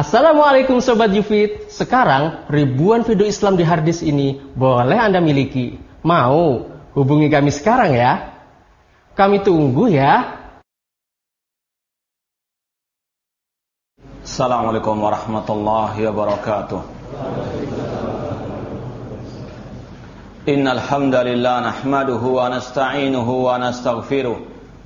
Assalamualaikum Sobat Yufid. Sekarang ribuan video Islam di harddisk ini boleh Anda miliki. Mau? Hubungi kami sekarang ya? Kami tunggu ya. Assalamualaikum warahmatullahi wabarakatuh. Innal hamdalillah nahmaduhu wa nasta'inuhu wa nastaghfiruh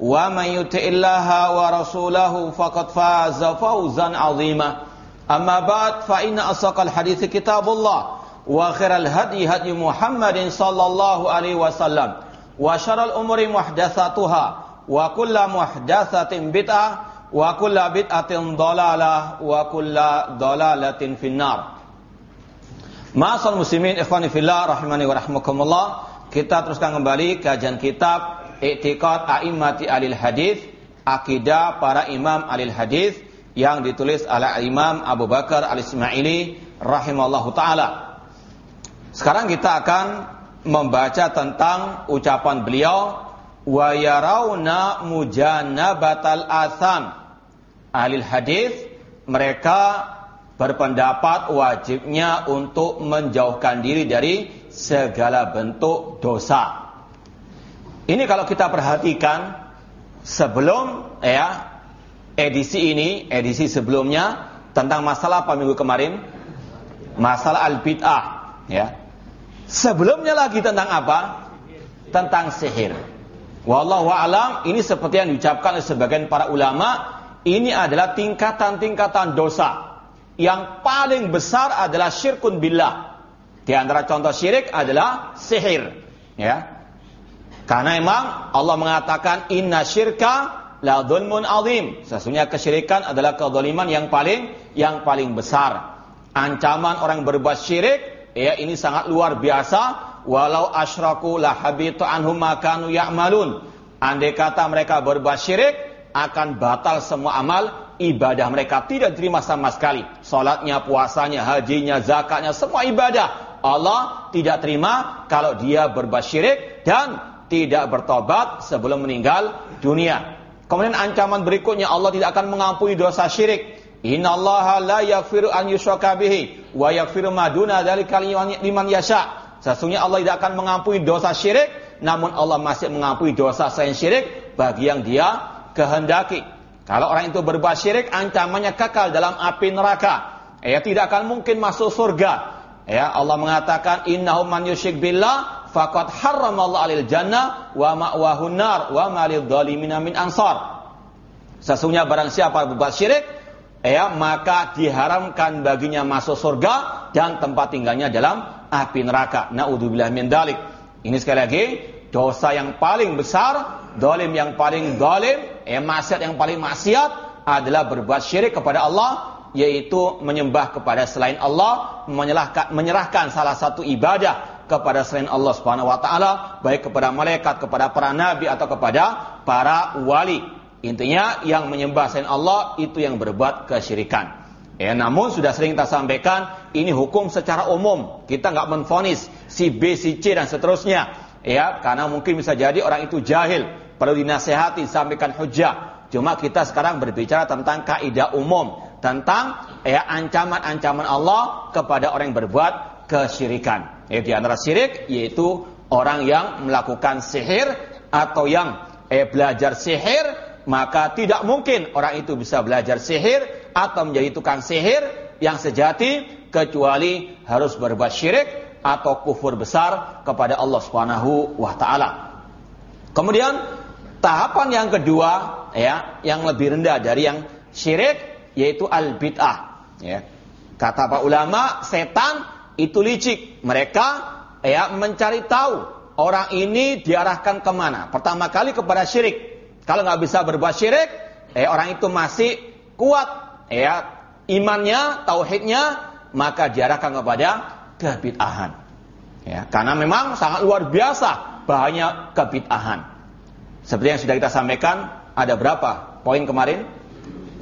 ومن يطع الله ورسوله فقد فاز فوزا عظيما أما بعد فإن أصدق الحديث كتاب الله وخير الهدي هدي محمد صلى الله عليه وسلم وشر الأمور محدثاتها وكل محدثة بدعة وكل بدعة ضلالة وكل ضلالة في النار Ma'asal muslimin ikhwani fillah rahimani wa rahmakumullah Kita teruskan kembali kajian kitab i'tiqad a'immati alil hadis, akidah para imam alil hadis yang ditulis oleh Imam Abu Bakar Al-Ismaili rahimallahu taala. Sekarang kita akan membaca tentang ucapan beliau wa yarawna mujanabatal atham. Alil hadis mereka berpendapat wajibnya untuk menjauhkan diri dari segala bentuk dosa. Ini kalau kita perhatikan sebelum ya edisi ini, edisi sebelumnya tentang masalah apa minggu kemarin? Masalah al-bid'ah, ya. Sebelumnya lagi tentang apa? Tentang sihir. Wallahu alam, ini seperti yang diucapkan oleh sebagian para ulama, ini adalah tingkatan-tingkatan dosa. Yang paling besar adalah syirkun billah. Di antara contoh syirik adalah sihir, ya. Karena memang Allah mengatakan inna syirka la dhulmun azim. Sesungguhnya kesyirikan adalah kezaliman yang paling yang paling besar. Ancaman orang berbuat syirik ya ini sangat luar biasa. Walau asyraku la habitu anhum makanu ya'malun. Andai kata mereka berbuat syirik akan batal semua amal ibadah mereka tidak diterima sama sekali. Salatnya, puasanya, hajinya, zakatnya, semua ibadah Allah tidak terima kalau dia berbuat syirik dan tidak bertobat sebelum meninggal dunia. Kemudian ancaman berikutnya Allah tidak akan mengampuni dosa syirik. Inna Allah la yaghfiru an yushraka bihi wa yaghfiru ma duna dzalika liman yasha. Sesungguhnya Allah tidak akan mengampuni dosa syirik, namun Allah masih mengampuni dosa selain syirik bagi yang dia kehendaki. Kalau orang itu berbuat syirik, ancamannya kekal dalam api neraka. Ya tidak akan mungkin masuk surga. Ya Allah mengatakan innahu man yusyrik billah faqad harramallahu alil jannah wa ma'wahun nar wa malil dhalimina min ansar. Sesungguhnya barang siapa berbuat syirik, ya maka diharamkan baginya masuk surga dan tempat tinggalnya dalam api neraka. Naudzubillah min dalik. Ini sekali lagi dosa yang paling besar, dolim yang paling dolim, ya maksiat yang paling maksiat adalah berbuat syirik kepada Allah yaitu menyembah kepada selain Allah, menyerahkan, menyerahkan salah satu ibadah kepada selain Allah Subhanahu wa taala, baik kepada malaikat, kepada para nabi atau kepada para wali. Intinya yang menyembah selain Allah itu yang berbuat kesyirikan. Ya, namun sudah sering kita sampaikan ini hukum secara umum. Kita nggak menfonis si B, si C dan seterusnya. Ya, karena mungkin bisa jadi orang itu jahil, perlu dinasehati, sampaikan hujah. Cuma kita sekarang berbicara tentang kaidah umum, tentang ya ancaman-ancaman Allah kepada orang yang berbuat kesyirikan. Eh, di antara syirik yaitu orang yang melakukan sihir atau yang eh, belajar sihir maka tidak mungkin orang itu bisa belajar sihir atau menjadi tukang sihir yang sejati kecuali harus berbuat syirik atau kufur besar kepada Allah Subhanahu wa taala. Kemudian tahapan yang kedua ya, yang lebih rendah dari yang syirik yaitu al bid'ah ya. Kata pak ulama, setan itu licik. Mereka ya mencari tahu orang ini diarahkan ke mana. Pertama kali kepada syirik. Kalau nggak bisa berbuat syirik, eh, orang itu masih kuat ya imannya, tauhidnya, maka diarahkan kepada kebid'ahan. Ya, karena memang sangat luar biasa bahaya kebid'ahan. Seperti yang sudah kita sampaikan, ada berapa poin kemarin?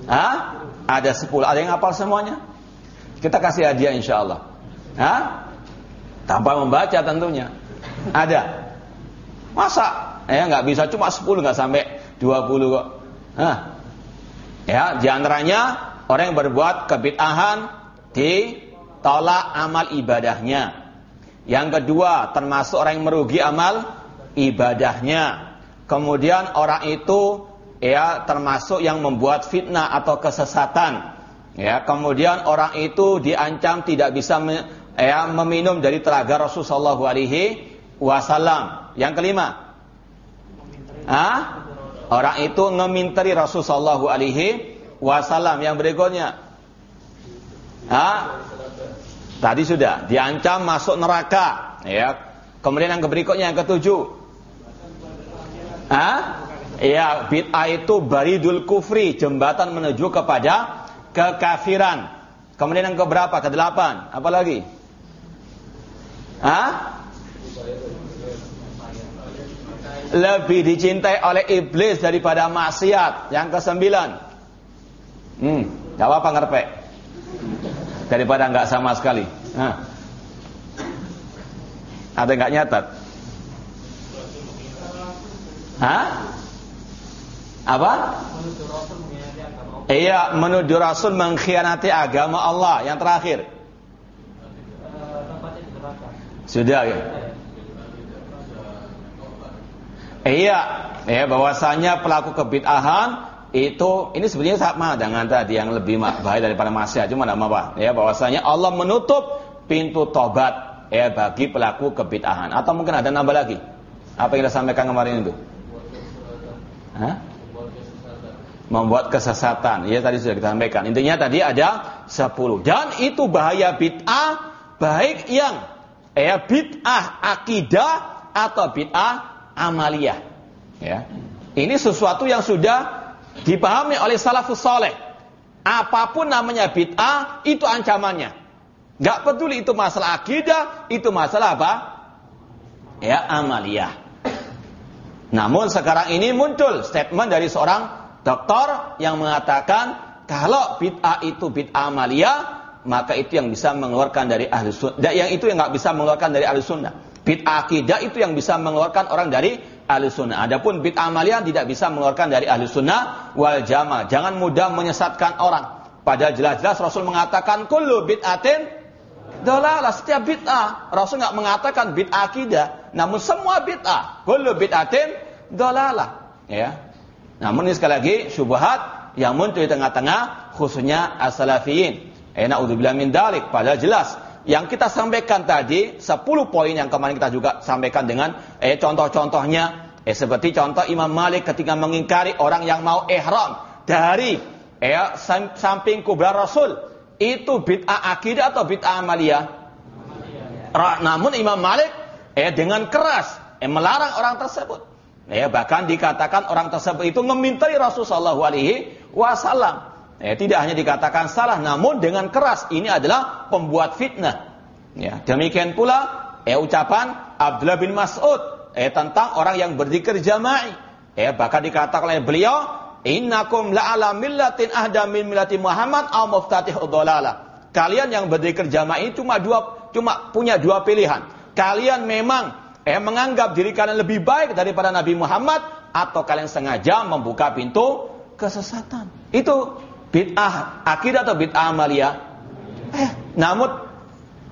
Hah? Ada 10. Ada yang hafal semuanya? Kita kasih hadiah insya Allah. Hah? Tanpa membaca tentunya. Ada. Masa? Ya nggak bisa cuma 10 nggak sampai 20 kok. Hah? Ya, di antaranya orang yang berbuat kebid'ahan ditolak amal ibadahnya. Yang kedua, termasuk orang yang merugi amal ibadahnya. Kemudian orang itu ya termasuk yang membuat fitnah atau kesesatan. Ya, kemudian orang itu diancam tidak bisa ya, meminum dari telaga Rasulullah alaihi wasallam. Yang kelima, ah, orang itu ngeminteri Rasulullah alaihi wasallam. Yang berikutnya, Ah, tadi sudah diancam masuk neraka, ya. Kemudian yang berikutnya yang ketujuh. Ah, ya bid'ah itu baridul kufri, jembatan menuju kepada kekafiran. Kemudian yang keberapa? Kedelapan. Apa lagi? Ah? Lebih dicintai oleh iblis daripada maksiat. Yang kesembilan. Hmm, jawab apa ngerpek? daripada nggak sama sekali. Ada nggak nyatat? Hah? Apa? Iya, menuduh Rasul mengkhianati agama Allah. Yang terakhir. Sudah ya. Iya, ya bahwasanya pelaku kebid'ahan itu ini sebenarnya sama dengan tadi yang lebih baik daripada maksiat cuma tidak apa ya bahwasanya Allah menutup pintu tobat ya bagi pelaku kebid'ahan. Atau mungkin ada nambah lagi? Apa yang kita sampaikan kemarin itu? Hah? membuat kesesatan ya tadi sudah kita sampaikan. Intinya tadi ada 10 dan itu bahaya bid'ah baik yang ya bid'ah akidah atau bid'ah amaliyah ya ini sesuatu yang sudah dipahami oleh salafus soleh. Apa pun namanya bid'ah, itu ancamannya. Gak peduli itu masalah akidah, itu masalah apa? Ya, amaliyah. Namun sekarang ini muncul statement dari seorang dokter yang mengatakan kalau bid'ah itu bid'ah amaliyah, maka itu yang bisa mengeluarkan dari ahli sunnah. Yang itu yang nggak bisa mengeluarkan dari ahli sunnah. Bid'ah akidah itu yang bisa mengeluarkan orang dari ahli sunnah. Adapun bid'ah amaliyah tidak bisa mengeluarkan dari ahli sunnah wal jamaah. Jangan mudah menyesatkan orang. Padahal jelas-jelas Rasul mengatakan kullu bid'atin dolalah setiap bid'ah. Rasul nggak mengatakan bid'ah akidah, namun semua bid'ah. Kullu bid'atin dolalah. Ya. Namun ini sekali lagi syubhat yang muncul di tengah-tengah khususnya as-salafiyin. Eh naudzubillah min dalik. Padahal jelas yang kita sampaikan tadi 10 poin yang kemarin kita juga sampaikan dengan eh contoh-contohnya eh seperti contoh Imam Malik ketika mengingkari orang yang mau ihram dari eh samping kubra Rasul itu bid'ah akidah atau bid'ah amaliyah? Namun Imam Malik eh dengan keras eh melarang orang tersebut. Eh bahkan dikatakan orang tersebut itu memintai Rasul sallallahu alaihi wasallam Ya, tidak hanya dikatakan salah, namun dengan keras ini adalah pembuat fitnah. Ya, demikian pula ya ucapan Abdullah bin Mas'ud eh tentang orang yang berzikir jama'i. Ya, bahkan dikatakan oleh beliau, "Innakum la'ala millatin ahda min millati Muhammad aw muftatih udhalala." Kalian yang berzikir jama'i cuma dua cuma punya dua pilihan. Kalian memang eh menganggap diri kalian lebih baik daripada Nabi Muhammad atau kalian sengaja membuka pintu kesesatan. Itu bid'ah akidah atau bid'ah amalia? Eh, namun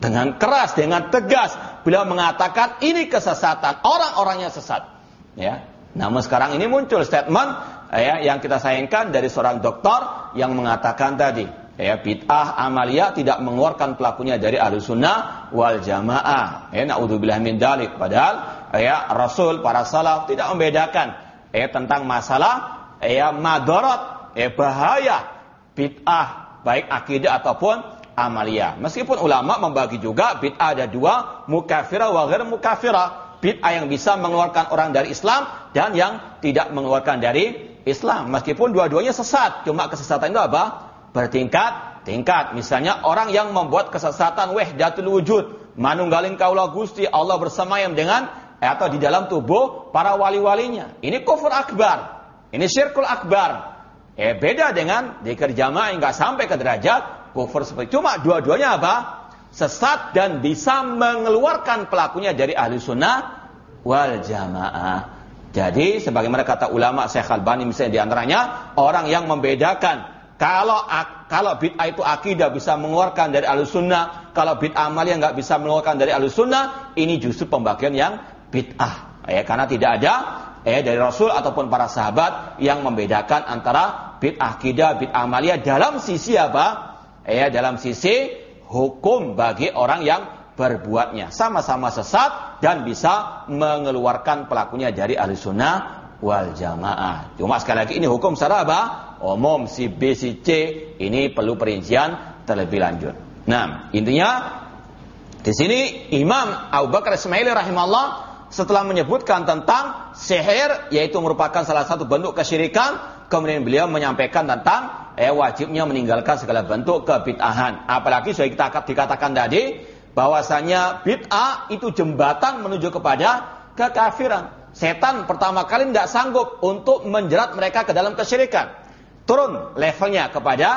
dengan keras, dengan tegas beliau mengatakan ini kesesatan, orang-orangnya sesat. Ya. Namun sekarang ini muncul statement ya yang kita sayangkan dari seorang dokter yang mengatakan tadi, ya bid'ah amaliyah tidak mengeluarkan pelakunya dari ahlu sunnah wal jamaah. Ya naudzubillah min dalik. Padahal ya Rasul para salaf tidak membedakan ya tentang masalah ya madorot ya bahaya bid'ah baik akidah ataupun amaliyah. Meskipun ulama membagi juga bid'ah ada dua, mukafirah wa ghair mukafirah. Bid'ah yang bisa mengeluarkan orang dari Islam dan yang tidak mengeluarkan dari Islam. Meskipun dua-duanya sesat, cuma kesesatan itu apa? bertingkat tingkat. Misalnya orang yang membuat kesesatan wahdatul wujud, manunggalin kaulah Gusti Allah bersemayam dengan atau di dalam tubuh para wali-walinya. Ini kufur akbar. Ini syirkul akbar. Eh beda dengan dikir jamaah yang nggak sampai ke derajat kufur seperti cuma dua-duanya apa? Sesat dan bisa mengeluarkan pelakunya dari ahli sunnah wal jamaah. Jadi sebagaimana kata ulama Syekh Al-Bani misalnya di antaranya orang yang membedakan kalau kalau bid'ah itu akidah bisa mengeluarkan dari alus sunnah, kalau bid'ah yang nggak bisa mengeluarkan dari alus sunnah, ini justru pembagian yang bid'ah. Ya, karena tidak ada eh dari Rasul ataupun para sahabat yang membedakan antara bid'ah akidah, bid'ah amaliyah dalam sisi apa? Ya, dalam sisi hukum bagi orang yang berbuatnya. Sama-sama sesat dan bisa mengeluarkan pelakunya dari ahli sunnah wal jamaah. Cuma sekali lagi ini hukum secara apa? umum si B si C ini perlu perincian terlebih lanjut. Nah, intinya di sini Imam Abu Bakar Ismaili rahimahullah setelah menyebutkan tentang sihir yaitu merupakan salah satu bentuk kesyirikan, kemudian beliau menyampaikan tentang eh, wajibnya meninggalkan segala bentuk kebid'ahan. Apalagi sudah kita dikatakan tadi bahwasanya bid'ah itu jembatan menuju kepada kekafiran. Setan pertama kali tidak sanggup untuk menjerat mereka ke dalam kesyirikan turun levelnya kepada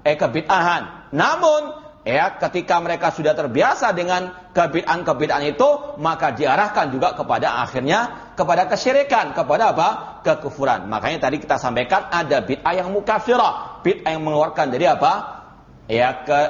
eh, kebid'ahan. Namun ya ketika mereka sudah terbiasa dengan kebid'ahan-kebid'ahan itu, maka diarahkan juga kepada akhirnya kepada kesyirikan, kepada apa? kekufuran. Makanya tadi kita sampaikan ada bid'ah yang mukafirah, bid'ah yang mengeluarkan dari apa? Ya ke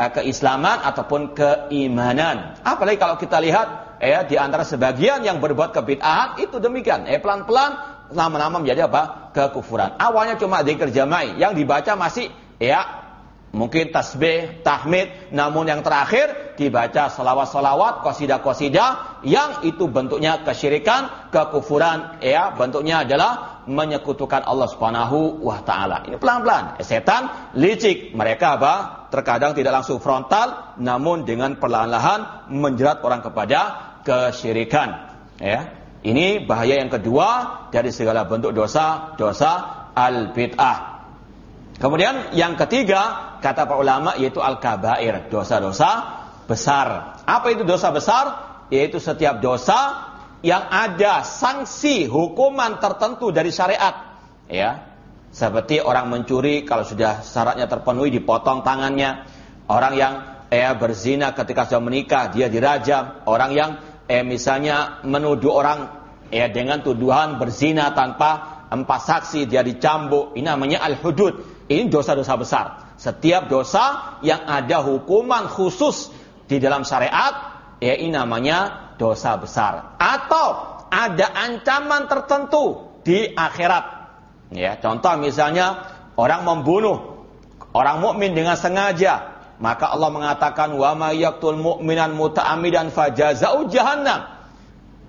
eh, keislaman ataupun keimanan. Apalagi kalau kita lihat ya di antara sebagian yang berbuat kebid'ahan itu demikian. Eh pelan-pelan lama-lama menjadi apa? Kekufuran. Awalnya cuma zikir jama'i, yang dibaca masih ya mungkin tasbih, tahmid, namun yang terakhir dibaca salawat-salawat, qasidah-qasidah yang itu bentuknya kesyirikan, kekufuran, ya bentuknya adalah menyekutukan Allah Subhanahu wa taala. Ini pelan-pelan. Setan licik. Mereka apa? Terkadang tidak langsung frontal, namun dengan perlahan-lahan menjerat orang kepada kesyirikan. Ya. Ini bahaya yang kedua dari segala bentuk dosa, dosa al-bid'ah. Kemudian yang ketiga, kata para ulama yaitu al-kabair, dosa-dosa besar. Apa itu dosa besar? Yaitu setiap dosa yang ada sanksi hukuman tertentu dari syariat. Ya. Seperti orang mencuri kalau sudah syaratnya terpenuhi dipotong tangannya. Orang yang eh, berzina ketika sudah menikah dia dirajam. Orang yang eh misalnya menuduh orang ya dengan tuduhan berzina tanpa empat saksi dia dicambuk ini namanya al-hudud ini dosa-dosa besar. Setiap dosa yang ada hukuman khusus di dalam syariat ya ini namanya dosa besar. Atau ada ancaman tertentu di akhirat. Ya contoh misalnya orang membunuh orang mukmin dengan sengaja maka Allah mengatakan wa may yaqtul mu'minan muta'ammidan fajazau jahannam.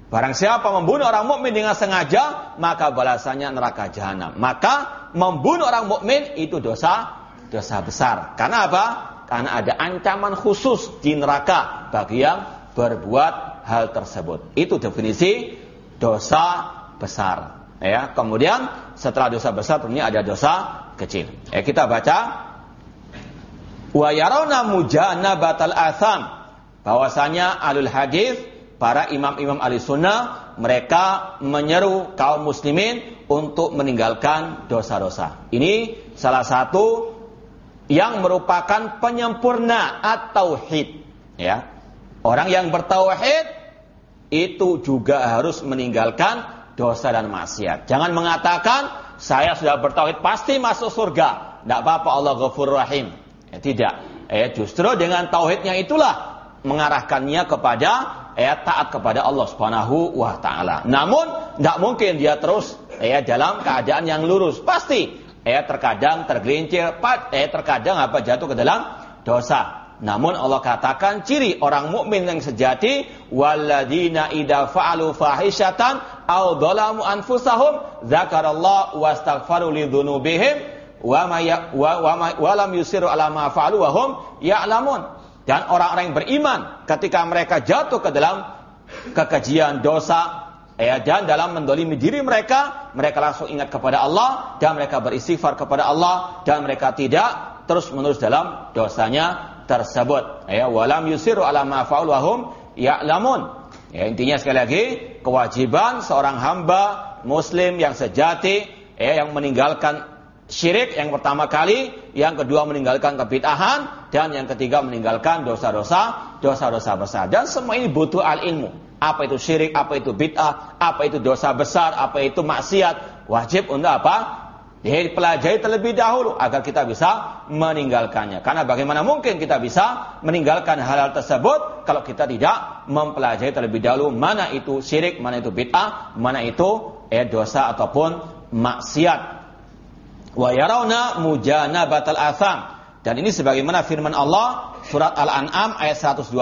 Barang siapa membunuh orang mukmin dengan sengaja, maka balasannya neraka jahanam. Maka membunuh orang mukmin itu dosa dosa besar. Karena apa? Karena ada ancaman khusus di neraka bagi yang berbuat hal tersebut. Itu definisi dosa besar. Ya, kemudian setelah dosa besar tentunya ada dosa kecil. Ya, kita baca Wa yarawna mujanabatal atham. Bahwasanya alul hadis para imam-imam ahli sunnah mereka menyeru kaum muslimin untuk meninggalkan dosa-dosa. Ini salah satu yang merupakan penyempurna tauhid ya. Orang yang bertauhid itu juga harus meninggalkan dosa dan maksiat. Jangan mengatakan saya sudah bertauhid pasti masuk surga. Tidak apa-apa Allah Ghafur Rahim. Ya, tidak. Ya, justru dengan tauhidnya itulah mengarahkannya kepada ya, taat kepada Allah Subhanahu wa taala. Namun tidak mungkin dia terus ya dalam keadaan yang lurus. Pasti eh terkadang tergelincir, eh terkadang apa jatuh ke dalam dosa. Namun Allah katakan ciri orang mukmin yang sejati walladzina idza fa'alu fahishatan aw dhalamu anfusahum dzakarallahu wastaghfaru lidzunubihim wa ma ya, wa, wa, wa lam yusiru ala ma fa'alu wa hum ya'lamun. Dan orang-orang yang beriman ketika mereka jatuh ke dalam kekejian dosa ya dan dalam mendolimi diri mereka mereka langsung ingat kepada Allah dan mereka beristighfar kepada Allah dan mereka tidak terus menerus dalam dosanya tersebut. Ya, walam yusiru ala ma fa'ul wahum ya'lamun. Ya, intinya sekali lagi kewajiban seorang hamba muslim yang sejati ya, yang meninggalkan syirik yang pertama kali, yang kedua meninggalkan kebid'ahan dan yang ketiga meninggalkan dosa-dosa, dosa-dosa besar. Dan semua ini butuh al ilmu. Apa itu syirik, apa itu bid'ah, apa itu dosa besar, apa itu maksiat. Wajib untuk apa? dipelajari terlebih dahulu agar kita bisa meninggalkannya. Karena bagaimana mungkin kita bisa meninggalkan hal-hal tersebut kalau kita tidak mempelajari terlebih dahulu mana itu syirik, mana itu bid'ah, mana itu eh, dosa ataupun maksiat. Wa yarawna mujanabatal atham. Dan ini sebagaimana firman Allah surat Al-An'am ayat 120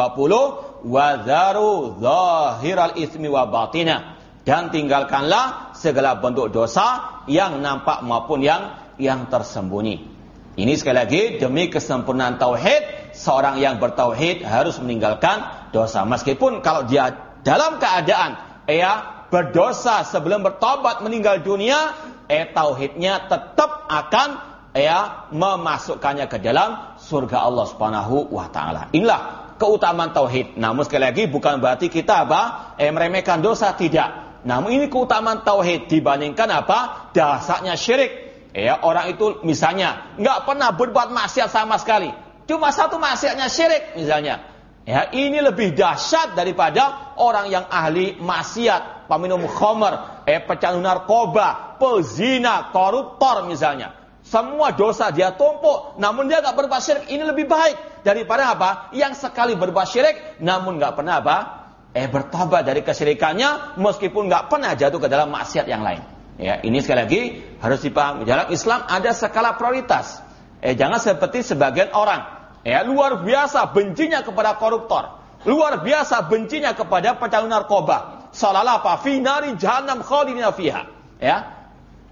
wa dharu zahiral ismi wa batinah dan tinggalkanlah segala bentuk dosa yang nampak maupun yang yang tersembunyi. Ini sekali lagi demi kesempurnaan tauhid, seorang yang bertauhid harus meninggalkan dosa meskipun kalau dia dalam keadaan ya berdosa sebelum bertobat meninggal dunia, eh tauhidnya tetap akan ya memasukkannya ke dalam surga Allah Subhanahu wa taala. Inilah keutamaan tauhid. Namun sekali lagi bukan berarti kita apa? Eh meremehkan dosa tidak. Namun ini keutamaan tauhid dibandingkan apa? Dasarnya syirik. Ya, orang itu misalnya nggak pernah berbuat maksiat sama sekali. Cuma satu maksiatnya syirik misalnya. Ya, ini lebih dahsyat daripada orang yang ahli maksiat, peminum khamr, eh pecandu narkoba, pezina, koruptor misalnya. Semua dosa dia tumpuk, namun dia nggak berbuat. Ini lebih baik daripada apa? Yang sekali berbuat syirik, namun nggak pernah apa? eh bertobat dari kesyirikannya meskipun nggak pernah jatuh ke dalam maksiat yang lain. Ya, ini sekali lagi harus dipahami. Dalam Islam ada skala prioritas. Eh jangan seperti sebagian orang ya luar biasa bencinya kepada koruptor, luar biasa bencinya kepada pecandu narkoba. Seolah apa? Finari jahannam khalidina fiha. Ya.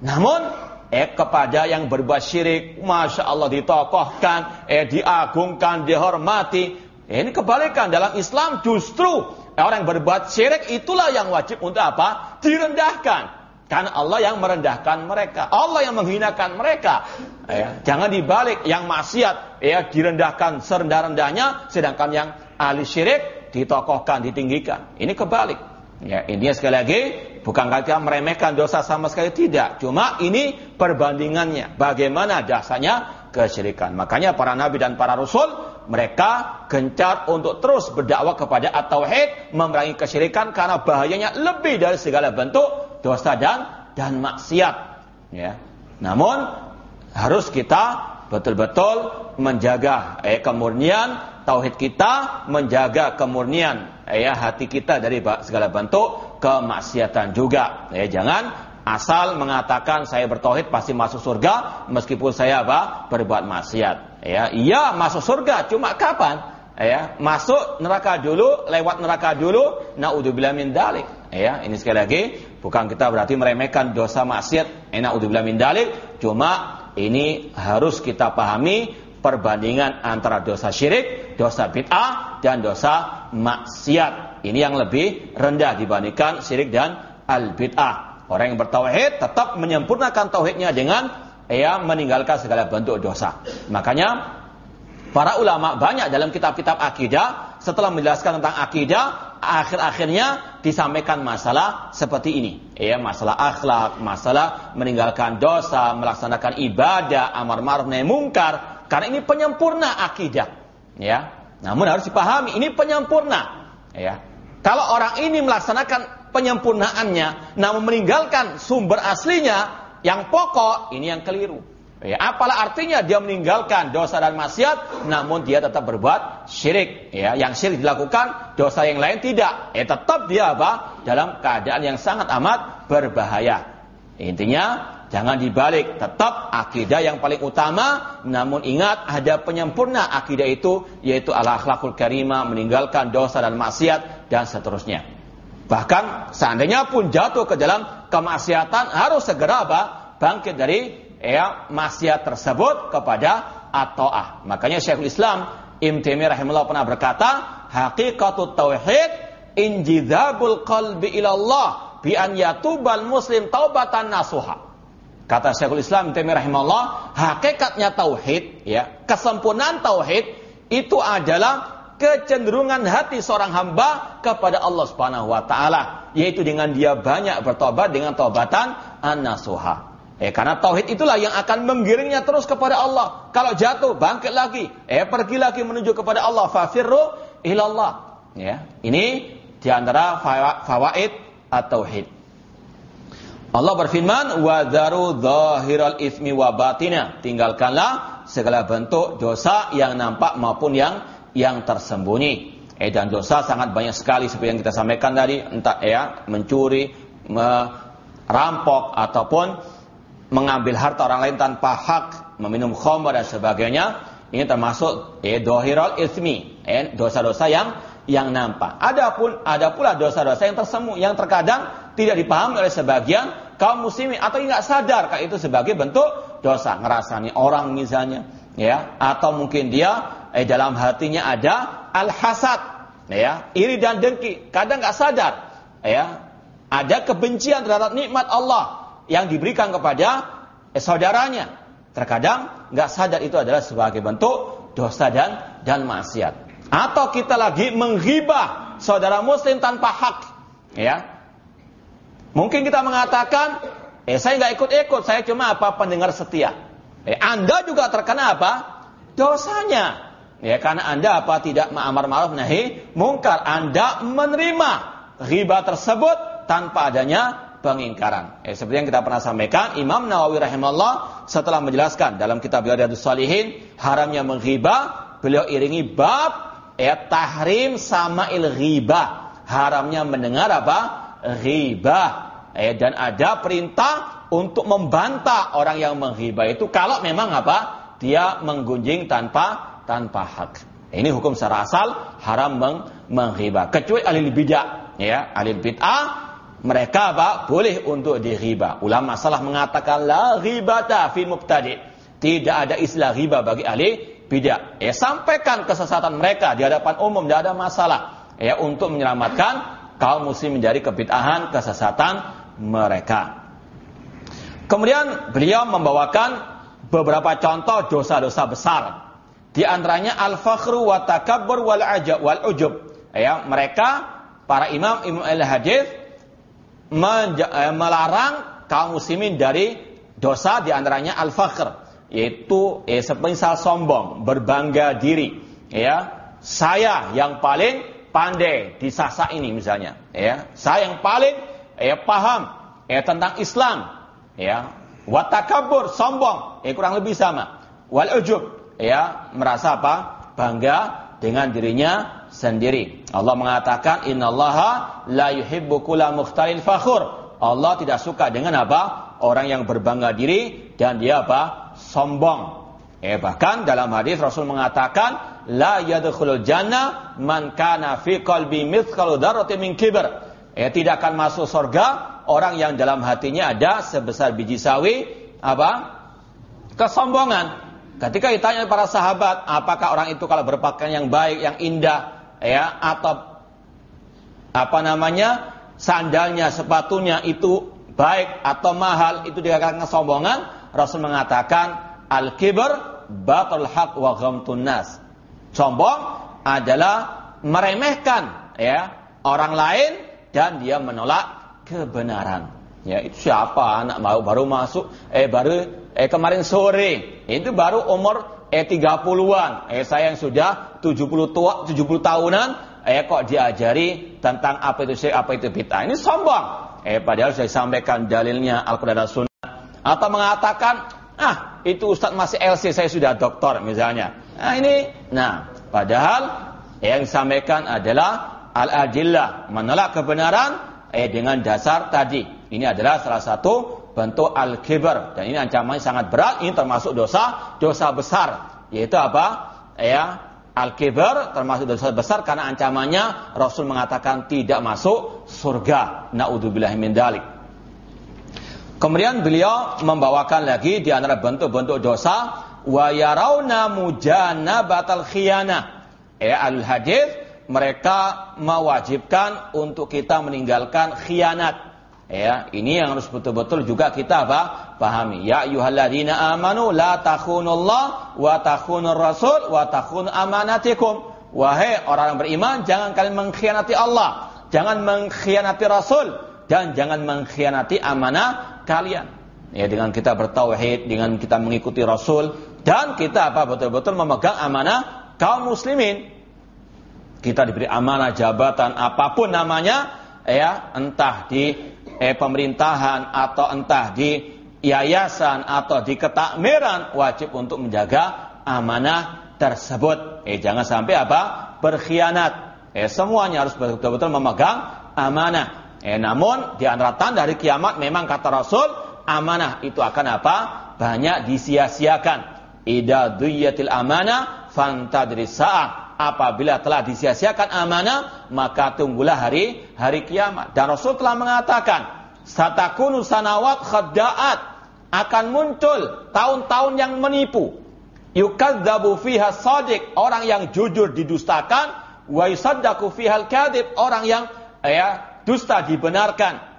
Namun eh kepada yang berbuat syirik, masya Allah ditokohkan, eh diagungkan, dihormati. Eh, ini kebalikan dalam Islam justru Orang yang berbuat syirik itulah yang wajib untuk apa? Direndahkan. Karena Allah yang merendahkan mereka. Allah yang menghinakan mereka. Ya, jangan dibalik yang maksiat ya direndahkan serendah-rendahnya sedangkan yang ahli syirik ditokohkan, ditinggikan. Ini kebalik. Ya, ini sekali lagi bukan kita meremehkan dosa sama sekali tidak. Cuma ini perbandingannya. Bagaimana dasarnya kesyirikan. Makanya para nabi dan para rasul mereka gencar untuk terus berdakwah kepada at-tauhid, memerangi kesyirikan karena bahayanya lebih dari segala bentuk dosa dan dan maksiat. Ya. Namun harus kita betul-betul menjaga eh, kemurnian tauhid kita, menjaga kemurnian eh, hati kita dari segala bentuk kemaksiatan juga. Ya, jangan asal mengatakan saya bertauhid pasti masuk surga meskipun saya apa? Berbuat maksiat. Ya iya masuk surga cuma kapan? Ya masuk neraka dulu lewat neraka dulu naudzubillah min dalik. Ya ini sekali lagi bukan kita berarti meremehkan dosa maksiat eh, naudzubillah min dalik. Cuma ini harus kita pahami perbandingan antara dosa syirik, dosa bid'ah dan dosa maksiat. Ini yang lebih rendah dibandingkan syirik dan al bid'ah. Orang yang bertauhid tetap menyempurnakan tauhidnya dengan ya meninggalkan segala bentuk dosa. Makanya para ulama banyak dalam kitab-kitab akidah setelah menjelaskan tentang akidah akhir-akhirnya disampaikan masalah seperti ini ya masalah akhlak masalah meninggalkan dosa melaksanakan ibadah amar ma'ruf nahi mungkar karena ini penyempurna akidah ya namun harus dipahami ini penyempurna ya kalau orang ini melaksanakan penyempurnaannya, namun meninggalkan sumber aslinya yang pokok, ini yang keliru. Ya, apalah artinya dia meninggalkan dosa dan maksiat, namun dia tetap berbuat syirik. Ya, yang syirik dilakukan, dosa yang lain tidak. Ya, tetap dia apa? Dalam keadaan yang sangat amat berbahaya. Intinya jangan dibalik. Tetap akidah yang paling utama, namun ingat ada penyempurna akidah itu, yaitu al-akhlakul karimah, meninggalkan dosa dan maksiat, dan seterusnya. Bahkan seandainya pun jatuh ke dalam kemaksiatan, harus segera? Bangkit dari ya, maksiat tersebut kepada at-ta'ah. Makanya Syekhul Islam Ibn Taimiyah rahimahullah pernah berkata, hakikatut tauhid injidabul qalbi ilallah bi an yatubal muslim taubatan nasuha. Kata Syekhul Islam Taimiyah rahimahullah, hakikatnya tauhid ya, kesempurnaan tauhid itu adalah kecenderungan hati seorang hamba kepada Allah Subhanahu wa taala, yaitu dengan dia banyak bertobat dengan taubatan an-nasuha. Eh karena tauhid itulah yang akan menggiringnya terus kepada Allah. Kalau jatuh, bangkit lagi. Eh pergi lagi menuju kepada Allah. Fafirru ilallah. Ya, ini di antara fawaid at-tauhid. Allah berfirman, "Wa dharu dhahiral ismi wa batina." Tinggalkanlah segala bentuk dosa yang nampak maupun yang yang tersembunyi. Eh dan dosa sangat banyak sekali seperti yang kita sampaikan tadi, entah ya mencuri, merampok ataupun mengambil harta orang lain tanpa hak, meminum khamr dan sebagainya. Ini termasuk eh dhahiral ismi, eh dosa-dosa yang yang nampak. Adapun ada pula dosa-dosa yang tersembunyi yang terkadang tidak dipahami oleh sebagian kaum muslimin. Atau nggak sadar kalau itu sebagai bentuk dosa. Ngerasani orang misalnya ya. Atau mungkin dia eh dalam hatinya ada al hasad ya. Iri dan dengki. Kadang nggak sadar ya. Ada kebencian terhadap nikmat Allah yang diberikan kepada eh, saudaranya. Terkadang nggak sadar itu adalah sebagai bentuk dosa dan dan maksiat. Atau kita lagi menghibah saudara muslim tanpa hak ya Mungkin kita mengatakan, eh saya nggak ikut-ikut, saya cuma apa pendengar setia. Eh, anda juga terkena apa? Dosanya. Ya, karena Anda apa tidak ma'amar ma'ruf nahi mungkar. Anda menerima riba tersebut tanpa adanya pengingkaran. Eh, seperti yang kita pernah sampaikan, Imam Nawawi rahimahullah setelah menjelaskan dalam kitab Riyadhus Salihin haramnya menghibah, beliau iringi bab ya tahrim sama il. Haramnya mendengar apa? Riba eh, dan ada perintah untuk membantah orang yang menghibah itu kalau memang apa? Dia menggunjing tanpa tanpa hak. Ini hukum secara asal haram meng menghibah. Kecuali ahli bidah ya ahli bid'ah mereka apa? Boleh untuk diriba ulama salah mengatakan la ghibata fi mubtadi. Tidak ada istilah riba bagi ahli bidah. Ya sampaikan kesesatan mereka di hadapan umum tidak ada masalah. Ya untuk menyelamatkan kaum muslim menjadi kebid'ahan kesesatan mereka. Kemudian beliau membawakan beberapa contoh dosa-dosa besar. Di antaranya al-fakhru wa takabbur wal ajab wal ujub. Ya, mereka para imam imam al-hadis eh, melarang kaum muslimin dari dosa di antaranya al-fakhr yaitu eh, sombong, berbangga diri, ya. Saya yang paling pandai di sasa ini misalnya, ya. Saya yang paling ya paham ya tentang Islam ya. Watakabur sombong ya kurang lebih sama. Wal ujub ya merasa apa? Bangga dengan dirinya sendiri. Allah mengatakan innallaha la yuhibbu kulla mukhtalin fakhur. Allah tidak suka dengan apa? Orang yang berbangga diri dan dia apa? Sombong. Ya bahkan dalam hadis Rasul mengatakan la yadkhulul jannah man kana fi qalbi mithqalu dzarratin min kibr Ya, tidak akan masuk surga orang yang dalam hatinya ada sebesar biji sawi apa? kesombongan. Ketika ditanya para sahabat, apakah orang itu kalau berpakaian yang baik, yang indah, ya, atau apa namanya? sandalnya, sepatunya itu baik atau mahal, itu dikatakan kesombongan, Rasul mengatakan al-kibr batul haq wa ghamtun nas. Sombong adalah meremehkan ya orang lain dan dia menolak kebenaran. Ya, itu siapa anak baru baru masuk eh baru eh kemarin sore. Itu baru umur eh 30-an. Eh saya yang sudah 70 tua 70 tahunan eh kok diajari tentang apa itu syirk, apa itu bid'ah. Ini sombong. Eh padahal saya sampaikan dalilnya Al-Qur'an dan Sunnah. Atau mengatakan, "Ah, itu Ustaz masih LC, saya sudah doktor misalnya." Nah, ini. Nah, padahal yang disampaikan adalah al-adillah, menolak kebenaran eh dengan dasar tadi. Ini adalah salah satu bentuk al-kibar dan ini ancamannya sangat berat. Ini termasuk dosa dosa besar. Yaitu apa? Ya al-kibar termasuk dosa besar karena ancamannya Rasul mengatakan tidak masuk surga. Naudzubillah min dalik. Kemudian beliau membawakan lagi di antara bentuk-bentuk dosa wa yarawna mujanabatal khiyana ya al hadis mereka mewajibkan untuk kita meninggalkan khianat Ya, ini yang harus betul-betul juga kita apa? Pahami. Ya ayyuhalladzina amanu la takhunullah wa takhunur rasul wa takhun amanatikum. Wahai orang yang beriman, jangan kalian mengkhianati Allah, jangan mengkhianati Rasul dan jangan mengkhianati amanah kalian. Ya, dengan kita bertauhid, dengan kita mengikuti Rasul dan kita apa betul-betul memegang amanah kaum muslimin. Kita diberi amanah jabatan apa pun namanya, ya, entah di eh, pemerintahan atau entah di yayasan atau di ketakmiran wajib untuk menjaga amanah tersebut. Eh jangan sampai apa? berkhianat. Eh semuanya harus betul-betul memegang amanah. Eh namun di antara tanda dari kiamat memang kata Rasul amanah itu akan apa? banyak disia-siakan. Ida duyatil amanah fantadri sa'ah. Apabila telah disia-siakan amanah maka tunggulah hari hari kiamat. Dan Rasul telah mengatakan satakunu sanawat khadda'at akan muncul tahun-tahun yang menipu. Yukadzabu fiha sadiq. Orang yang jujur didustakan. Wa yusaddaqu fiha kadhib. Orang yang ya dusta dibenarkan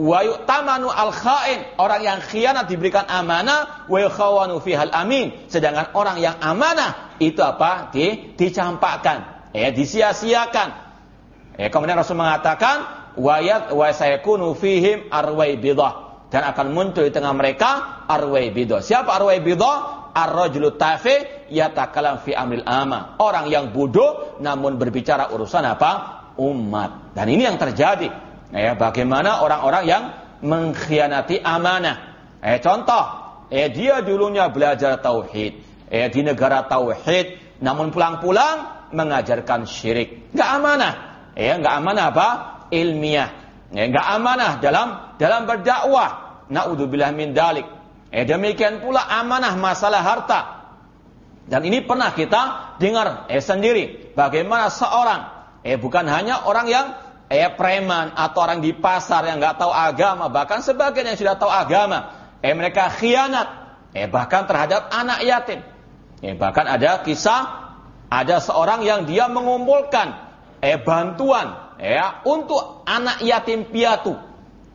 wa yu'tamanu al-kha'in. Orang yang khianat diberikan amanah wa yukhawanu fihal amin. Sedangkan orang yang amanah itu apa? Di dicampakkan. Ya disia-siakan. Ya kemudian Rasul mengatakan wa wa sayakunu fihim arwaibidah dan akan muncul di tengah mereka arwaibidah siapa arwaibidah ar-rajulu tafi yatakalam fi amril ama. Orang yang bodoh namun berbicara urusan apa? Umat. Dan ini yang terjadi Ya, bagaimana orang-orang yang mengkhianati amanah. Eh, contoh, eh, dia dulunya belajar tauhid, eh, di negara tauhid, namun pulang-pulang mengajarkan syirik. Gak amanah. Eh, gak amanah apa? Ilmiah. Eh, gak amanah dalam dalam berdakwah. Naudzubillah min dalik. Eh, demikian pula amanah masalah harta. Dan ini pernah kita dengar eh, sendiri. Bagaimana seorang, eh bukan hanya orang yang eh preman atau orang di pasar yang nggak tahu agama, bahkan sebagian yang sudah tahu agama, eh mereka khianat, eh bahkan terhadap anak yatim. Eh bahkan ada kisah ada seorang yang dia mengumpulkan eh bantuan ya untuk anak yatim piatu.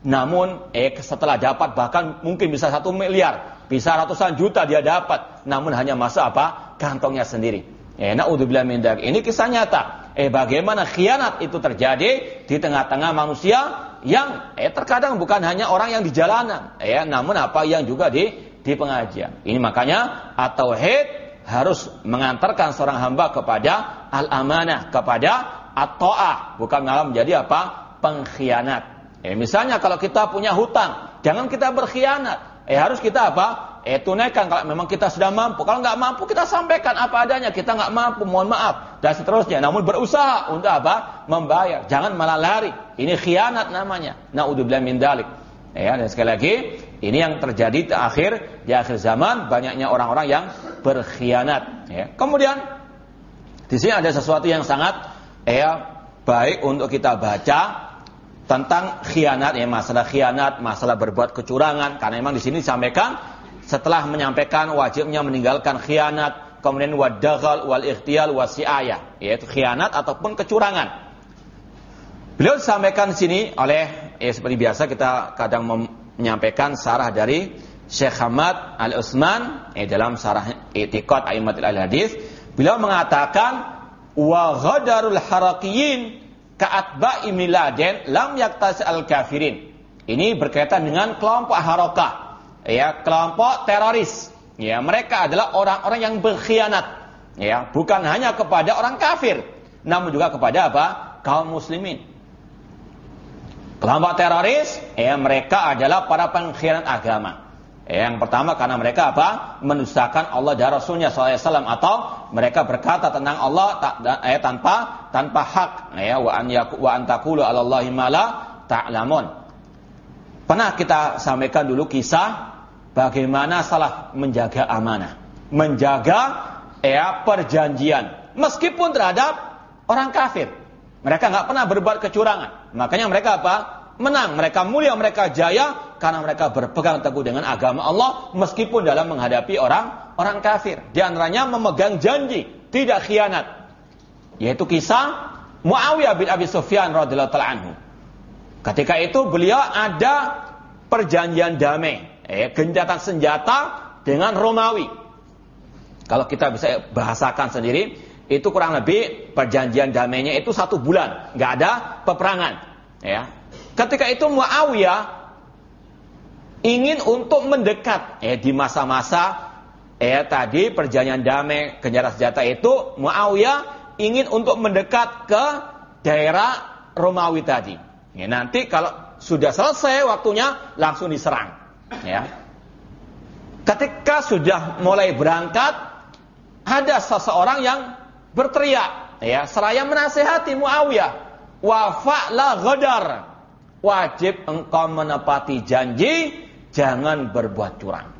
Namun eh setelah dapat bahkan mungkin bisa satu miliar, bisa ratusan juta dia dapat, namun hanya masa apa kantongnya sendiri. Ya, naudzubillah min Ini kisah nyata. Eh bagaimana khianat itu terjadi di tengah-tengah manusia yang eh terkadang bukan hanya orang yang di jalanan, ya, namun apa yang juga di di pengajian. Ini makanya atau head harus mengantarkan seorang hamba kepada al-amanah, kepada at-ta'ah, bukan malah menjadi apa? pengkhianat. Eh misalnya kalau kita punya hutang, jangan kita berkhianat. Eh harus kita apa? Eh tunaikan kalau memang kita sudah mampu. Kalau nggak mampu kita sampaikan apa adanya. Kita nggak mampu, mohon maaf dan seterusnya. Namun berusaha untuk apa? Membayar. Jangan malah lari. Ini khianat namanya. Naudzubillah min dalik. Ya, dan sekali lagi ini yang terjadi di akhir di akhir zaman banyaknya orang-orang yang berkhianat. Ya. Kemudian di sini ada sesuatu yang sangat ya baik untuk kita baca tentang khianat ya masalah khianat, masalah berbuat kecurangan karena memang di sini disampaikan setelah menyampaikan wajibnya meninggalkan khianat, kemudian wadagal wal ikhtial wasi'ayah, yaitu khianat ataupun kecurangan. Beliau sampaikan di sini oleh ya seperti biasa kita kadang menyampaikan sarah dari Syekh Hamad Al Utsman eh, dalam sarah Itiqad Aimatul Al Hadis, beliau mengatakan wa ghadarul harakiyin ka'atba'i miladen lam yaktas al kafirin. Ini berkaitan dengan kelompok harokah ya kelompok teroris. Ya, mereka adalah orang-orang yang berkhianat. Ya, bukan hanya kepada orang kafir, namun juga kepada apa? kaum muslimin. Kelompok teroris, ya mereka adalah para pengkhianat agama. Ya, yang pertama karena mereka apa? Mendustakan Allah dan Rasulnya SAW atau mereka berkata tentang Allah eh, tanpa tanpa hak. Ya, wa an yaku, wa antakulu alallahi mala ta'lamun. Pernah kita sampaikan dulu kisah bagaimana salah menjaga amanah, menjaga ya perjanjian, meskipun terhadap orang kafir. Mereka nggak pernah berbuat kecurangan. Makanya mereka apa? Menang, mereka mulia, mereka jaya karena mereka berpegang teguh dengan agama Allah meskipun dalam menghadapi orang orang kafir. Di antaranya memegang janji, tidak khianat. Yaitu kisah Muawiyah bin Abi Sufyan radhiyallahu anhu. Ketika itu beliau ada perjanjian damai, eh, gencatan senjata dengan Romawi. Kalau kita bisa bahasakan sendiri, itu kurang lebih perjanjian damainya itu satu bulan, nggak ada peperangan. Ya. Ketika itu Muawiyah ingin untuk mendekat eh, di masa-masa eh, tadi perjanjian damai gencatan senjata itu Muawiyah ingin untuk mendekat ke daerah Romawi tadi. Ya, nanti kalau sudah selesai waktunya langsung diserang. Ya. Ketika sudah mulai berangkat, ada seseorang yang berteriak, ya, seraya menasehati Muawiyah, wafa'la ghadar. Wajib engkau menepati janji, jangan berbuat curang.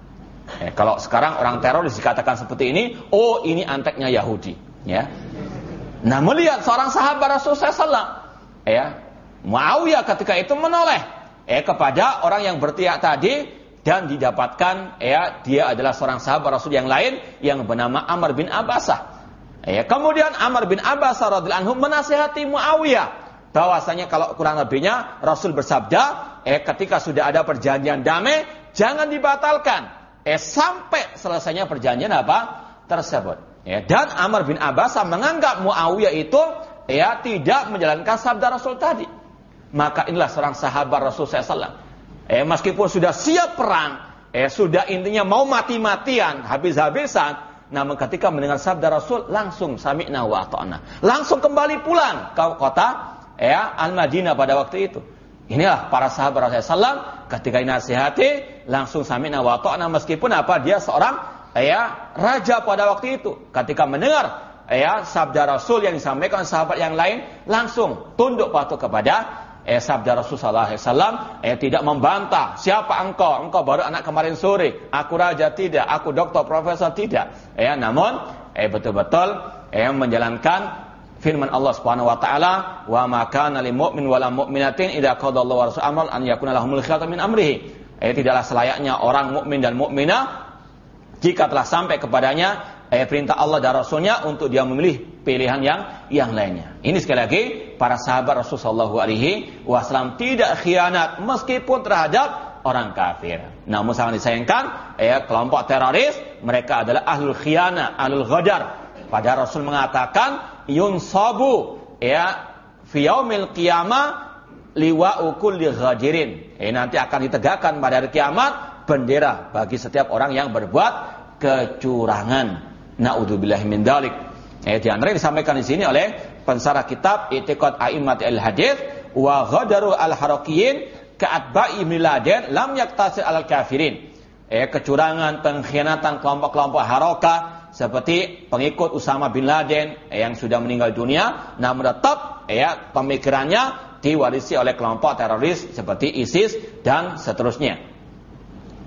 Ya, kalau sekarang orang teroris dikatakan seperti ini, oh ini anteknya Yahudi, ya. Nah melihat seorang sahabat Rasulullah SAW, ya, Muawiyah ketika itu menoleh eh kepada orang yang bertiak tadi dan didapatkan ya dia adalah seorang sahabat Rasul yang lain yang bernama Amr bin Abbasah. Ya, kemudian Amr bin Abbasah radhiyallahu anhu menasihati Muawiyah bahwasanya kalau kurang lebihnya Rasul bersabda, eh ketika sudah ada perjanjian damai jangan dibatalkan eh sampai selesainya perjanjian apa tersebut. Ya, dan Amr bin Abbasah menganggap Muawiyah itu ya tidak menjalankan sabda Rasul tadi. Maka inilah seorang sahabat Rasul SAW. Eh, meskipun sudah siap perang, eh, sudah intinya mau mati-matian, habis-habisan, namun ketika mendengar sabda Rasul, langsung sami'na wa ta'na. Langsung kembali pulang ke kota ya, Al-Madinah pada waktu itu. Inilah para sahabat Rasulullah SAW ketika dinasihati langsung sami'na wa ta'na meskipun apa dia seorang ya raja pada waktu itu. Ketika mendengar ya sabda Rasul yang disampaikan sahabat yang lain langsung tunduk patuh kepada eh sabda Rasulullah SAW eh tidak membantah siapa engkau. Engkau baru anak kemarin sore. Aku raja tidak aku dokter profesor tidak. Eh namun eh betul-betul eh menjalankan firman Allah Subhanahu wa taala wa ma kana lil mu'min wala mu'minatin idza qadallahu wa rasuluhu an yakuna lahumul khiyaratu min amrihi. Eh tidaklah selayaknya orang mukmin dan mukminah jika telah sampai kepadanya eh, perintah Allah dan Rasulnya untuk dia memilih pilihan yang yang lainnya. Ini sekali lagi para sahabat Rasulullah SAW tidak khianat meskipun terhadap orang kafir. Namun sangat disayangkan, ya kelompok teroris mereka adalah ahlul khianat, ahlul ghadar. Pada Rasul mengatakan yunsabu ya fi yaumil qiyamah liwa ukul ghadirin. Eh, nanti akan ditegakkan pada hari kiamat bendera bagi setiap orang yang berbuat kecurangan. Naudzubillah min dalik. Eh, di antara disampaikan di sini oleh pensarah kitab Itiqad A'immat al-Hadis wa ghadaru al-harakiyin ka'atba'i miladen lam yaktasir al-kafirin. Eh, kecurangan, pengkhianatan kelompok-kelompok haroka seperti pengikut Usama bin Laden eh, yang sudah meninggal dunia namun tetap eh, pemikirannya diwarisi oleh kelompok teroris seperti ISIS dan seterusnya.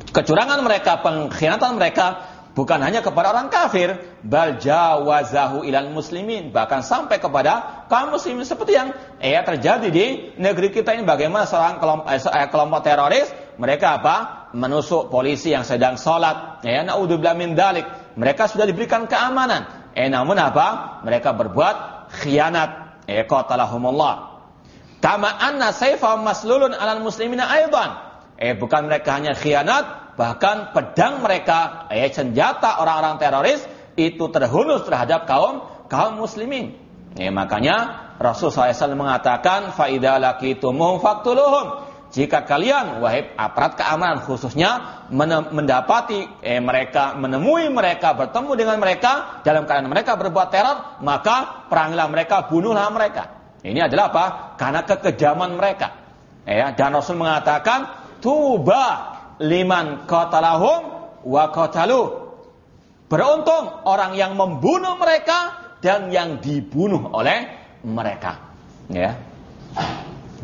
Kecurangan mereka, pengkhianatan mereka bukan hanya kepada orang kafir, bal jawazahu ilal muslimin, bahkan sampai kepada kaum muslimin seperti yang eh, terjadi di negeri kita ini bagaimana seorang kelompok, eh, kelompok teroris mereka apa? menusuk polisi yang sedang sholat. Ya, naudzubillah min dalik. Mereka sudah diberikan keamanan. Eh namun apa? Mereka berbuat khianat. Eh qatalahumullah. Kama anna sayfa maslulun alal muslimina aidan. Eh bukan mereka hanya khianat, Bahkan pedang mereka, eh, senjata orang-orang teroris itu terhunus terhadap kaum kaum muslimin. Ya, makanya Rasul SAW mengatakan faida lakitumum faktuluhum. Jika kalian wahai aparat keamanan khususnya mendapati eh, mereka menemui mereka bertemu dengan mereka dalam keadaan mereka berbuat teror, maka perangilah mereka, bunuhlah mereka. Ini adalah apa? Karena kekejaman mereka. Ya, dan Rasul mengatakan tuba liman qatalahum wa qatalu. Beruntung orang yang membunuh mereka dan yang dibunuh oleh mereka. Ya.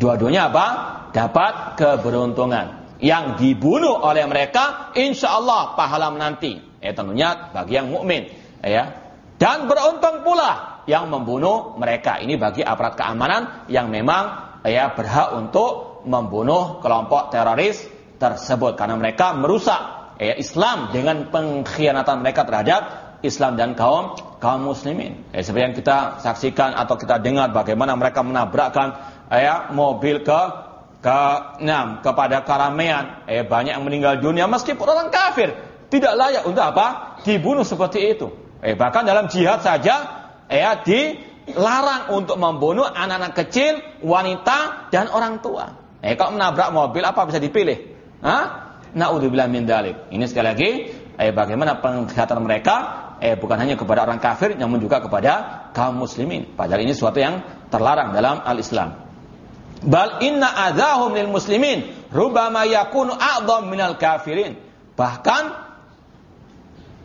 Dua-duanya apa? Dapat keberuntungan. yang dibunuh oleh mereka insya Allah pahala menanti. Ya tentunya bagi yang mukmin. Ya. Dan beruntung pula yang membunuh mereka. Ini bagi aparat keamanan yang memang ya berhak untuk membunuh kelompok teroris tersebut. Karena mereka merusak ya Islam dengan pengkhianatan mereka terhadap Islam dan kaum kaum muslimin. Ya, seperti yang kita saksikan atau kita dengar bagaimana mereka menabrakkan ya mobil ke ke enam kepada keramaian. Eh banyak yang meninggal dunia meskipun orang kafir. Tidak layak untuk apa? Dibunuh seperti itu. Eh bahkan dalam jihad saja eh dilarang untuk membunuh anak-anak kecil wanita dan orang tua. Eh kalau menabrak mobil apa bisa dipilih Hah? Naudzubillah min dalik. Ini sekali lagi eh bagaimana penglihatan mereka eh bukan hanya kepada orang kafir namun juga kepada kaum muslimin. Padahal ini sesuatu yang terlarang dalam al-Islam. Bal inna adahum lil muslimin rubama yakunu a'dham minal kafirin. Bahkan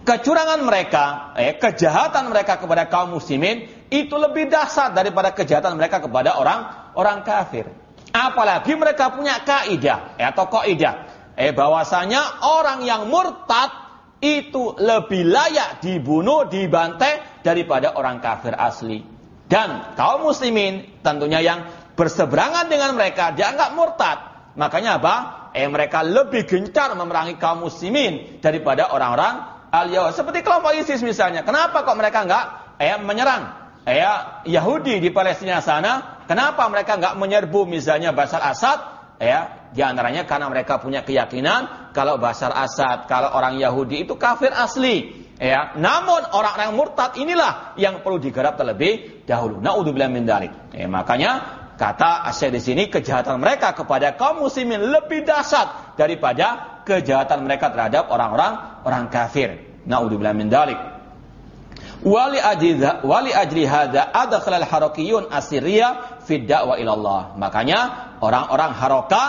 kecurangan mereka, eh, kejahatan mereka kepada kaum muslimin itu lebih dahsyat daripada kejahatan mereka kepada orang orang kafir. Apalagi mereka punya kaidah eh, atau kaidah eh bahwasanya orang yang murtad itu lebih layak dibunuh, dibantai daripada orang kafir asli. Dan kaum muslimin tentunya yang berseberangan dengan mereka dianggap murtad. Makanya apa? Eh mereka lebih gencar memerangi kaum muslimin daripada orang-orang al -Yahud. Seperti kelompok ISIS misalnya. Kenapa kok mereka enggak eh menyerang eh Yahudi di Palestina sana? Kenapa mereka enggak menyerbu misalnya Basar Asad? Ya, di antaranya karena mereka punya keyakinan kalau Basar Asad, kalau orang Yahudi itu kafir asli. Ya, namun orang-orang murtad inilah yang perlu digarap terlebih dahulu. Naudzubillah min dzalik. Ya, makanya Kata Asyik di sini kejahatan mereka kepada kaum muslimin lebih dahsyat daripada kejahatan mereka terhadap orang-orang orang kafir. Naudzubillah min dalik. Wali ajri wali ajri hadza adkhala al-harakiyun asiriya fi da'wa ila Allah. Makanya orang-orang haroka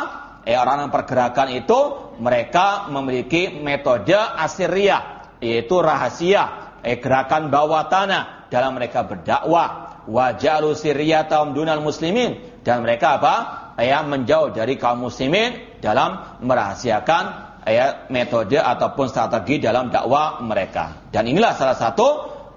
eh orang-orang pergerakan itu mereka memiliki metode asiria yaitu rahasia eh gerakan bawah tanah dalam mereka berdakwah wajaru sirriyatam dunal muslimin dan mereka apa? Ya menjauh dari kaum muslimin dalam merahasiakan ya metode ataupun strategi dalam dakwah mereka. Dan inilah salah satu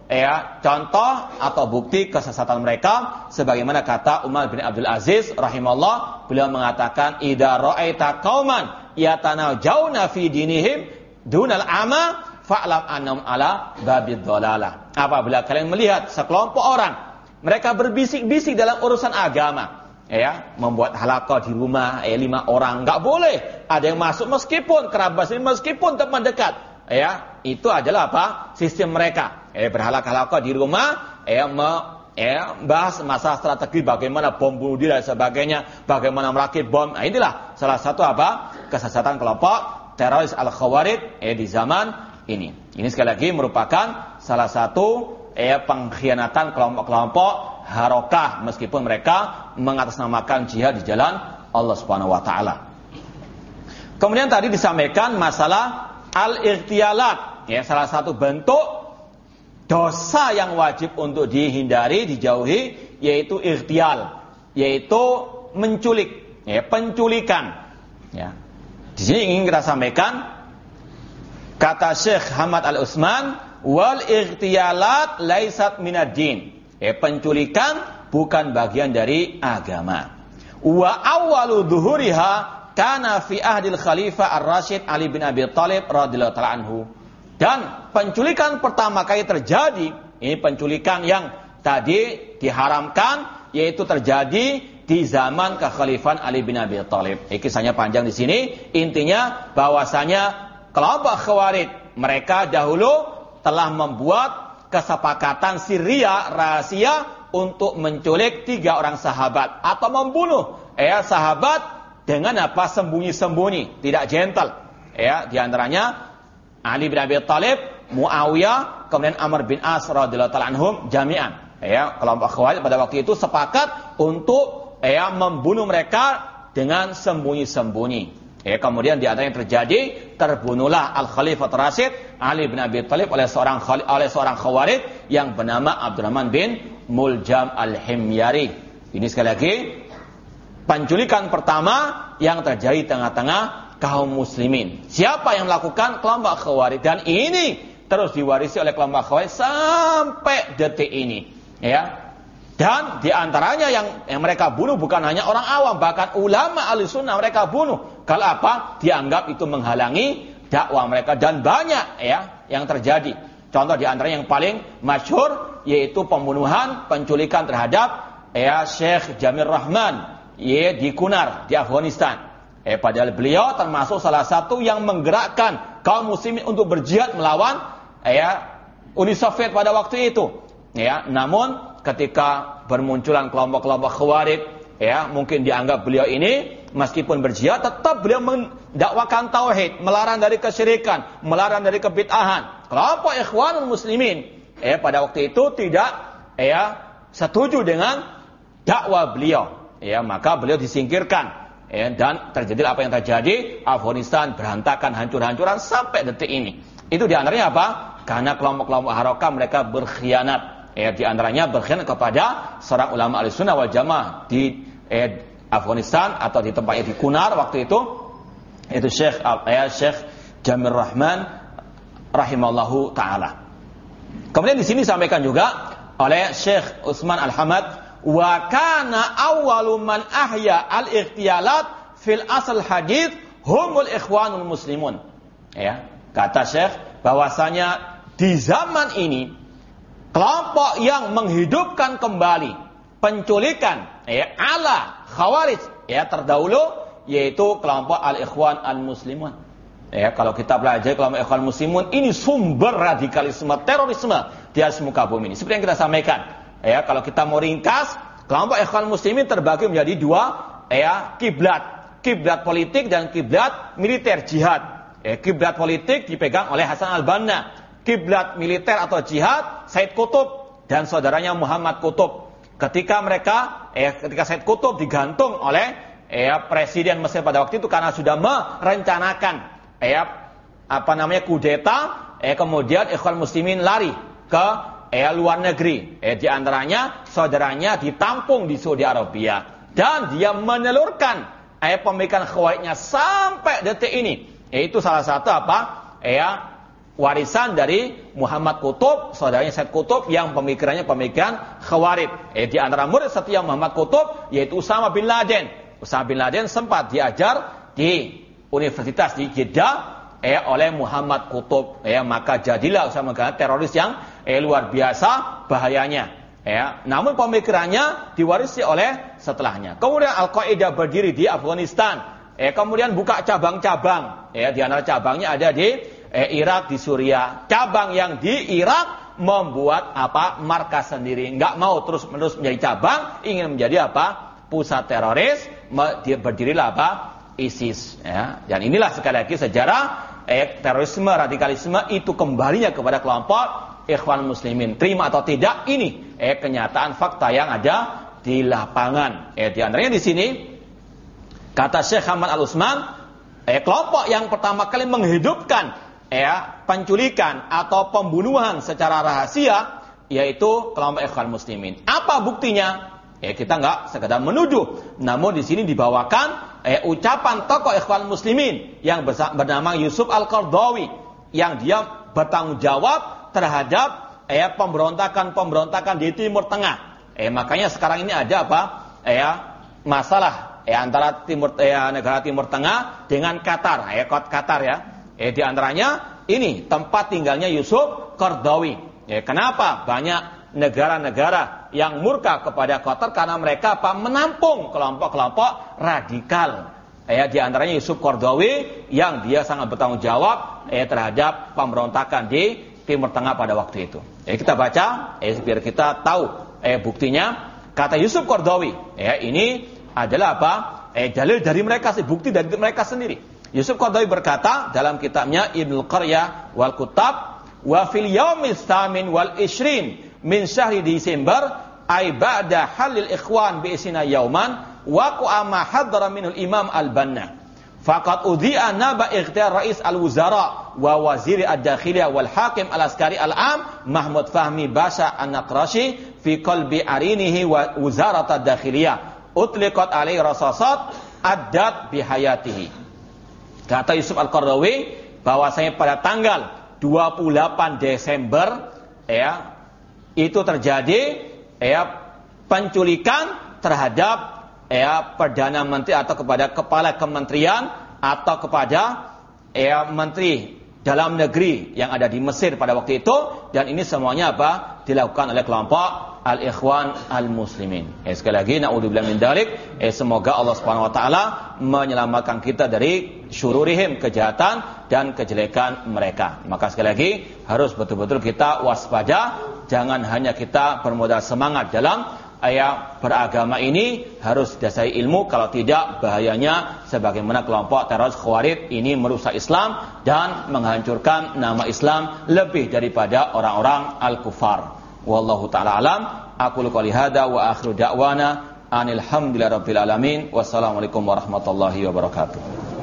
ya contoh atau bukti kesesatan mereka sebagaimana kata Umar bin Abdul Aziz rahimahullah beliau mengatakan idza ra'aita qauman yatanajawna fi dinihim dunal ama fa'lam annam ala babid dhalalah. Apabila kalian melihat sekelompok orang mereka berbisik-bisik dalam urusan agama. Ya, membuat halakah di rumah, ya, lima orang. Nggak boleh. Ada yang masuk meskipun kerabat meskipun teman dekat. Ya, itu adalah apa? Sistem mereka. Ya, berhalak-halakah di rumah, ya, me, ya, bahas masalah strategi bagaimana bom bunuh diri dan sebagainya, bagaimana merakit bom. Nah, inilah salah satu apa? Kesesatan kelompok teroris al-Khawarij ya, di zaman ini. Ini sekali lagi merupakan salah satu ya pengkhianatan kelompok-kelompok harokah meskipun mereka mengatasnamakan jihad di jalan Allah Subhanahu wa taala. Kemudian tadi disampaikan masalah al-ightialat, ya salah satu bentuk dosa yang wajib untuk dihindari, dijauhi yaitu ightial, yaitu menculik, ya penculikan. Ya. Di sini ingin kita sampaikan kata Syekh Hamad Al-Utsman wal ightiyalat laisat minad-din. Eh, penculikan bukan bagian dari agama. Wa awwalu dhuhuriha kana fi ahdil khalifah Ar-Rasyid Ali bin Abi Thalib radhiyallahu taala anhu. Dan penculikan pertama kali terjadi, ini penculikan yang tadi diharamkan yaitu terjadi di zaman kekhalifahan Ali bin Abi Thalib. Ini kisahnya panjang di sini. Intinya bahwasanya kelompok Khawarij mereka dahulu telah membuat kesepakatan Syria rahasia untuk menculik tiga orang sahabat atau membunuh ya sahabat dengan apa sembunyi-sembunyi, tidak gentle. Ya, di antaranya Ali bin Abi Thalib, Muawiyah, kemudian Amr bin As radhiyallahu taala anhum jami'an. Ya, kelompok Khawarij pada waktu itu sepakat untuk ya membunuh mereka dengan sembunyi-sembunyi. Ya, kemudian di antara yang terjadi terbunuhlah Al Khalifah Rasid Ali bin Abi Thalib oleh seorang oleh seorang Khawarij yang bernama Abdurrahman bin Muljam Al Himyari. Ini sekali lagi penculikan pertama yang terjadi tengah-tengah kaum muslimin. Siapa yang melakukan kelompok khawarij dan ini terus diwarisi oleh kelompok khawarij sampai detik ini. Ya, dan di antaranya yang, yang mereka bunuh bukan hanya orang awam, bahkan ulama ahli sunnah mereka bunuh. Kalau apa? Dianggap itu menghalangi dakwah mereka dan banyak ya yang terjadi. Contoh di antaranya yang paling masyhur yaitu pembunuhan, penculikan terhadap ya Syekh Jamil Rahman ya di Kunar di Afghanistan. Eh, padahal beliau termasuk salah satu yang menggerakkan kaum muslimin untuk berjihad melawan ya Uni Soviet pada waktu itu. Ya, namun ketika bermunculan kelompok-kelompok khawarij ya mungkin dianggap beliau ini meskipun berjihad tetap beliau mendakwakan tauhid melarang dari kesyirikan melarang dari kebid'ahan. Kelompok ikhwanul muslimin ya pada waktu itu tidak ya setuju dengan dakwah beliau. Ya maka beliau disingkirkan ya dan terjadi apa yang terjadi Afghanistan berantakan hancur-hancuran sampai detik ini. Itu di antaranya apa? Karena kelompok-kelompok haroka mereka berkhianat. Ya, di antaranya berkhianat kepada seorang ulama al-sunnah wal jamaah di eh, Afghanistan atau di tempatnya di Kunar waktu itu. Itu Syekh ya, Syekh Jamil Rahman rahimallahu taala. Kemudian di sini sampaikan juga oleh Syekh Utsman Al-Hamad wa kana awwalu man ahya al-ikhtiyalat fil asal hadis humul ikhwanul muslimun. Ya, kata Syekh bahwasanya di zaman ini kelompok yang menghidupkan kembali penculikan ya ala khawarij ya terdahulu yaitu kelompok al-ikhwan al-muslimun. Ya, kalau kita belajar kelompok ikhwan muslimun ini sumber radikalisme terorisme di atas muka bumi ini. Seperti yang kita sampaikan. Ya, kalau kita mau ringkas, kelompok ikhwan muslimin terbagi menjadi dua ya kiblat. Kiblat politik dan kiblat militer jihad. Ya, kiblat politik dipegang oleh Hasan al-Banna kiblat militer atau jihad Said Kutub dan saudaranya Muhammad Kutub. Ketika mereka, eh, ketika Said Kutub digantung oleh eh, presiden Mesir pada waktu itu karena sudah merencanakan eh, apa namanya kudeta, eh, kemudian Ikhwan Muslimin lari ke eh, luar negeri. Eh, di antaranya saudaranya ditampung di Saudi Arabia dan dia menelurkan eh, pemikiran khawaritnya sampai detik ini. Yaitu salah satu apa? Eh, warisan dari Muhammad Kutub, saudaranya Said Kutub yang pemikirannya pemikiran khawarib. Eh, di antara murid setia Muhammad Kutub yaitu Usama bin Laden. Usama bin Laden sempat diajar di Universitas di Jeddah eh, oleh Muhammad Kutub. Eh, maka jadilah bin Laden teroris yang eh, luar biasa bahayanya. Ya, namun pemikirannya diwarisi oleh setelahnya. Kemudian Al-Qaeda berdiri di Afghanistan. Eh, kemudian buka cabang-cabang. Ya, di antara cabangnya ada di eh, Irak di Suriah. Cabang yang di Irak membuat apa? Markas sendiri. Enggak mau terus-menerus menjadi cabang, ingin menjadi apa? Pusat teroris, berdirilah apa? ISIS. Ya. Dan inilah sekali lagi sejarah eh, terorisme, radikalisme itu kembalinya kepada kelompok Ikhwan Muslimin. Terima atau tidak, ini eh, kenyataan fakta yang ada di lapangan. Eh, di antaranya di sini kata Syekh Hamad Al Utsman, eh, kelompok yang pertama kali menghidupkan ya penculikan atau pembunuhan secara rahasia yaitu kelompok ikhwan muslimin. Apa buktinya? Ya kita nggak sekedar menuduh, namun di sini dibawakan eh, ucapan tokoh ikhwan muslimin yang bernama Yusuf Al-Qardawi yang dia bertanggung jawab terhadap eh, pemberontakan-pemberontakan di Timur Tengah. Eh makanya sekarang ini ada apa? Eh, masalah eh, antara Timur eh, negara Timur Tengah dengan Qatar, eh, Qatar ya Eh di antaranya ini tempat tinggalnya Yusuf Qardawi. Ya, kenapa banyak negara-negara yang murka kepada Qatar karena mereka apa menampung kelompok-kelompok radikal. Ya, di antaranya Yusuf Qardawi yang dia sangat bertanggung jawab eh, terhadap pemberontakan di Timur Tengah pada waktu itu. Ya, kita baca eh, biar kita tahu eh, buktinya. Kata Yusuf Qardawi, ya ini adalah apa? Eh, dalil dari mereka sih, bukti dari mereka sendiri. Yusuf Qardawi berkata dalam kitabnya Ibnu Qaryah wal Kutab wa fil yaumis wal ishrin min syahri Desember ay ba'da halil ikhwan bi isina yauman wa qama hadara minul imam al-banna faqad udhi'a naba ikhtiyar rais al-wuzara wa wazir ad-dakhiliyah wal hakim al-askari al-am Mahmud Fahmi Basha an-Naqrashi fi qalbi arinihi wa wuzarat ad-dakhiliyah. Utliqat alaihi rasasat addat bihayatihi. Kata Yusuf Al-Qardawi bahwasanya pada tanggal 28 Desember ya itu terjadi ya penculikan terhadap ya perdana menteri atau kepada kepala kementerian atau kepada ya menteri dalam negeri yang ada di Mesir pada waktu itu. Dan ini semuanya apa? Dilakukan oleh kelompok al-ikhwan al-muslimin. Eh, sekali lagi naudzubillah min dalik, eh, semoga Allah Subhanahu wa taala menyelamatkan kita dari syururihim kejahatan dan kejelekan mereka. Maka sekali lagi harus betul-betul kita waspada, jangan hanya kita bermodal semangat dalam ayat beragama ini. Harus didasari ilmu. Kalau tidak bahayanya sebagaimana kelompok teroris khawarij ini merusak Islam dan menghancurkan nama Islam lebih daripada orang-orang al-kufar wallahu taala alam. Aku qouli hada wa akhiru da'wana. Anil rabbil alamin. Wassalamualaikum warahmatullahi wabarakatuh